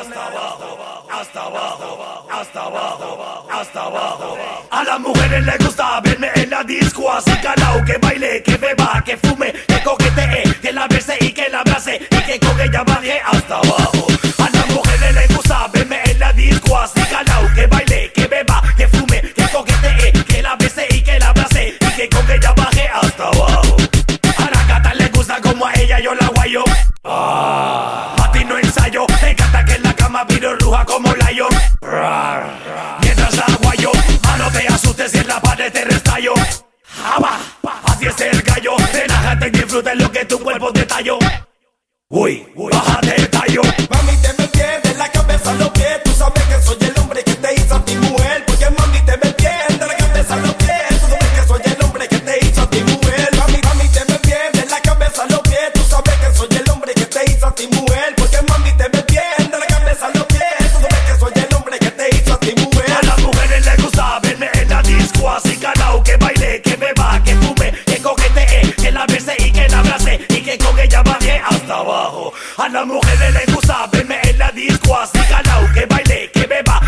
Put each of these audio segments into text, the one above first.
hasta abajo, hasta abajo, hasta abajo, hasta abajo. A las mujeres les gusta verme en la disco, así calao, que baile, que beba, que fume, que coquetee, que la bese y que la abrace, y que con ella baile hasta abajo. suja como Lion. Mientras agua yo, ah, no te asustes si en la pared te restallo. Jaba, así es el gallo. Relájate y disfruta lo que tu cuerpo te talló. Uy, uy, bájate las mujeres les gusta verme en la disco Así calao, que baile, que beba,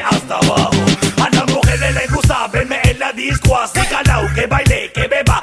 hasta abajo. A las mujeres les gusta verme en la disco, así calao, que baile, que beba